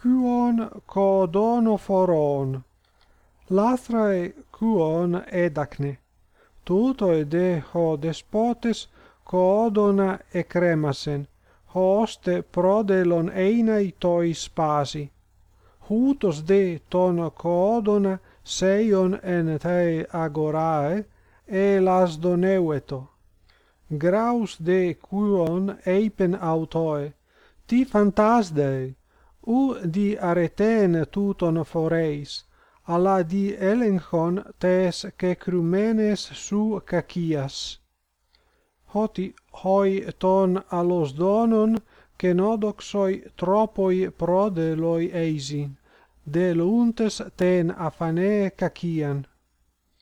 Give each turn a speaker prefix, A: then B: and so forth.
A: quon codono foron. Lastrae quon edacne tuto de ho despotes codona cremasen hoste prodelon einai toi spasi. Hutos de ton codona seion en te agorae e las doneueto. Graus de quion eipen autoe ti fantasdei u di areten tuton foreis, alla di elenchon tes και crumenes su cacias. Hoti hoi ton allos donon cenodoxoi tropoi prodeloi eisin, de deluntes ten afane cacian.